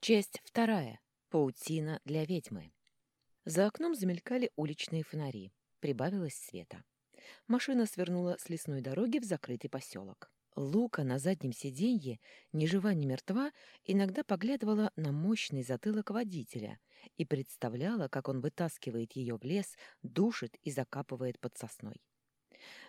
Часть вторая. Паутина для ведьмы. За окном замелькали уличные фонари. Прибавилось света. Машина свернула с лесной дороги в закрытый поселок. Лука на заднем сиденье, ни жива, ни мертва, иногда поглядывала на мощный затылок водителя и представляла, как он вытаскивает ее в лес, душит и закапывает под сосной.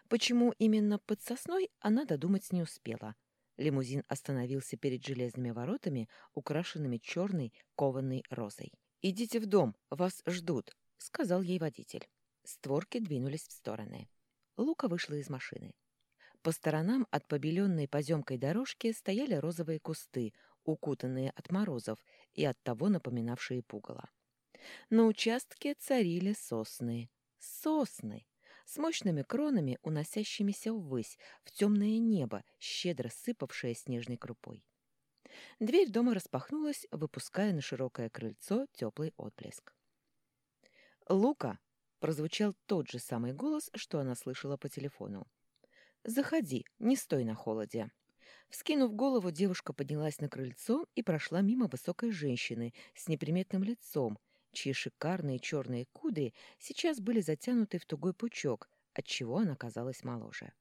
Почему именно под сосной, она додумать не успела — Лимузин остановился перед железными воротами, украшенными черной кованой розой. «Идите в дом, вас ждут», — сказал ей водитель. Створки двинулись в стороны. Лука вышла из машины. По сторонам от побеленной поземкой дорожки стояли розовые кусты, укутанные от морозов и оттого напоминавшие пугало. На участке царили сосны. Сосны! С мощными кронами, уносящимися ввысь, в темное небо, щедро сыпавшее снежной крупой. Дверь дома распахнулась, выпуская на широкое крыльцо теплый отблеск. «Лука!» — прозвучал тот же самый голос, что она слышала по телефону. «Заходи, не стой на холоде». Вскинув голову, девушка поднялась на крыльцо и прошла мимо высокой женщины с неприметным лицом, чьи шикарные черные кудри сейчас были затянуты в тугой пучок, отчего она казалась моложе.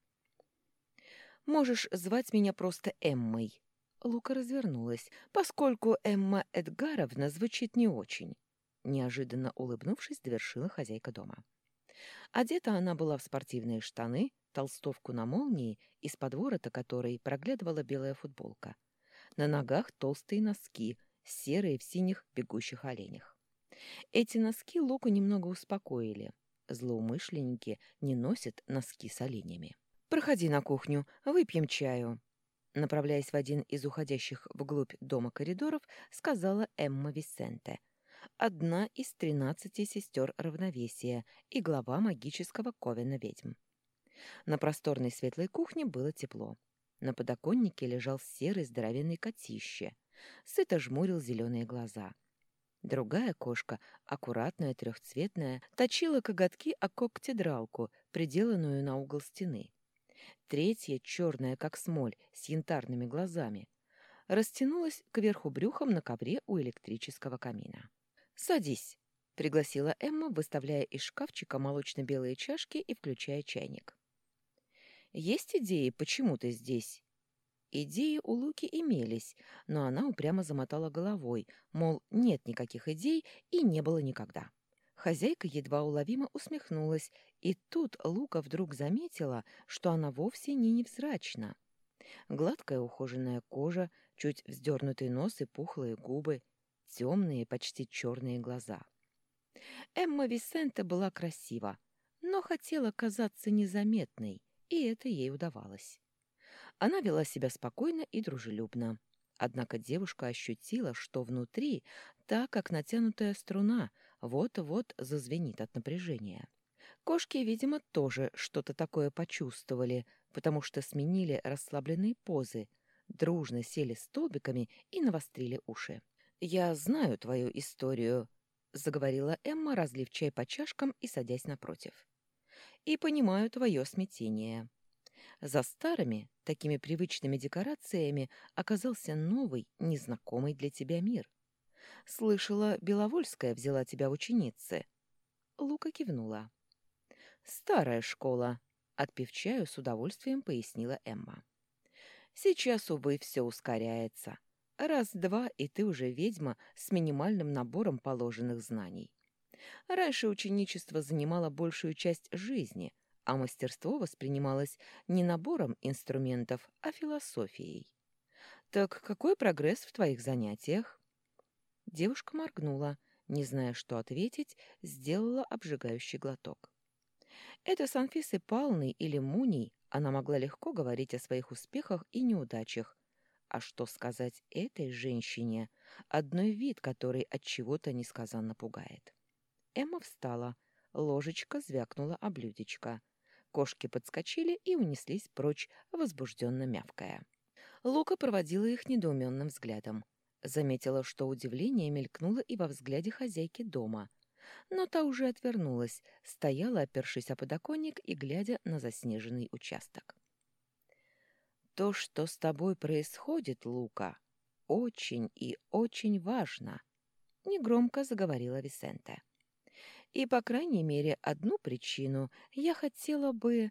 «Можешь звать меня просто Эммой». Лука развернулась, поскольку Эмма Эдгаровна звучит не очень. Неожиданно улыбнувшись, довершила хозяйка дома. Одета она была в спортивные штаны, толстовку на молнии, из-под ворота которой проглядывала белая футболка. На ногах толстые носки, серые в синих бегущих оленях. Эти носки Луку немного успокоили. Злоумышленники не носят носки с оленями. «Проходи на кухню, выпьем чаю». Направляясь в один из уходящих вглубь дома коридоров, сказала Эмма Висенте. Одна из тринадцати сестер равновесия и глава магического ковена ведьм. На просторной светлой кухне было тепло. На подоконнике лежал серый здоровенный котище. Сыто жмурил зеленые глаза — Другая кошка, аккуратная, трехцветная, точила коготки о когтедралку, приделанную на угол стены. Третья, черная, как смоль, с янтарными глазами, растянулась кверху брюхом на ковре у электрического камина. «Садись», — пригласила Эмма, выставляя из шкафчика молочно-белые чашки и включая чайник. «Есть идеи, почему ты здесь?» Идеи у Луки имелись, но она упрямо замотала головой, мол, нет никаких идей и не было никогда. Хозяйка едва уловимо усмехнулась, и тут Лука вдруг заметила, что она вовсе не невзрачна. Гладкая ухоженная кожа, чуть вздернутый нос и пухлые губы, темные, почти черные глаза. Эмма Висенте была красива, но хотела казаться незаметной, и это ей удавалось. Она вела себя спокойно и дружелюбно. Однако девушка ощутила, что внутри, так как натянутая струна, вот-вот зазвенит от напряжения. Кошки, видимо, тоже что-то такое почувствовали, потому что сменили расслабленные позы, дружно сели столбиками и навострили уши. «Я знаю твою историю», — заговорила Эмма, разлив чай по чашкам и садясь напротив. «И понимаю твое смятение. За старыми, такими привычными декорациями оказался новый, незнакомый для тебя мир. Слышала, Беловольская взяла тебя в ученицы. Лука кивнула. Старая школа, отпив чаю, с удовольствием пояснила Эмма. Сейчас, увы, все ускоряется. Раз-два, и ты уже ведьма с минимальным набором положенных знаний. Раньше ученичество занимало большую часть жизни — а мастерство воспринималось не набором инструментов, а философией. «Так какой прогресс в твоих занятиях?» Девушка моргнула, не зная, что ответить, сделала обжигающий глоток. Это с Анфисой Палной или Муней она могла легко говорить о своих успехах и неудачах. А что сказать этой женщине, одной вид которой от чего-то несказанно пугает? Эмма встала, ложечка звякнула о блюдечко. Кошки подскочили и унеслись прочь, возбужденно мявкая. Лука проводила их недоуменным взглядом. Заметила, что удивление мелькнуло и во взгляде хозяйки дома. Но та уже отвернулась, стояла, опершись о подоконник и глядя на заснеженный участок. «То, что с тобой происходит, Лука...» очень и очень важно», — негромко заговорила Висенте. «И, по крайней мере, одну причину я хотела бы...»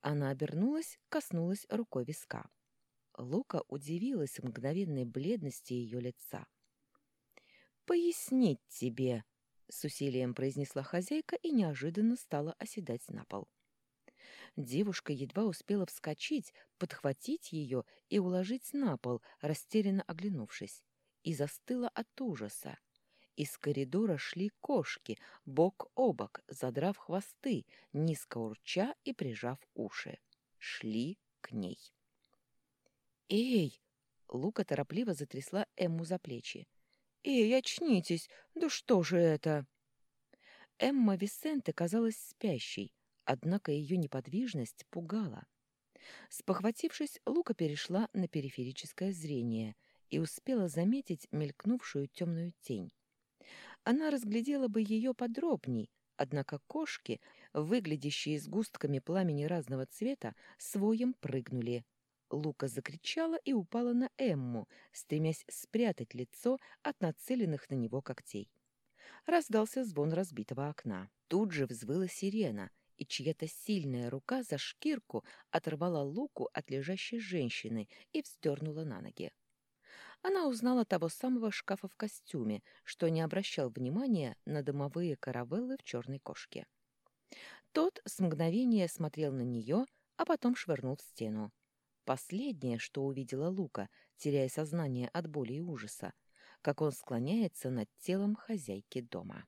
Она обернулась, коснулась рукой виска. Лука удивилась мгновенной бледности ее лица. «Пояснить тебе», — с усилием произнесла хозяйка и неожиданно стала оседать на пол. Девушка едва успела вскочить, подхватить ее и уложить на пол, растерянно оглянувшись, и застыла от ужаса. Из коридора шли кошки, бок о бок, задрав хвосты, низко урча и прижав уши. Шли к ней. «Эй!» — Лука торопливо затрясла Эмму за плечи. «Эй, очнитесь! Да что же это?» Эмма Висенте казалась спящей, однако ее неподвижность пугала. Спохватившись, Лука перешла на периферическое зрение и успела заметить мелькнувшую темную тень. Она разглядела бы ее подробней, однако кошки, выглядящие сгустками пламени разного цвета, своем прыгнули. Лука закричала и упала на Эмму, стремясь спрятать лицо от нацеленных на него когтей. Раздался звон разбитого окна. Тут же взвыла сирена, и чья-то сильная рука за шкирку оторвала Луку от лежащей женщины и вздернула на ноги. Она узнала того самого шкафа в костюме, что не обращал внимания на домовые каравеллы в черной кошке. Тот с мгновения смотрел на нее, а потом швырнул в стену. Последнее, что увидела Лука, теряя сознание от боли и ужаса, как он склоняется над телом хозяйки дома.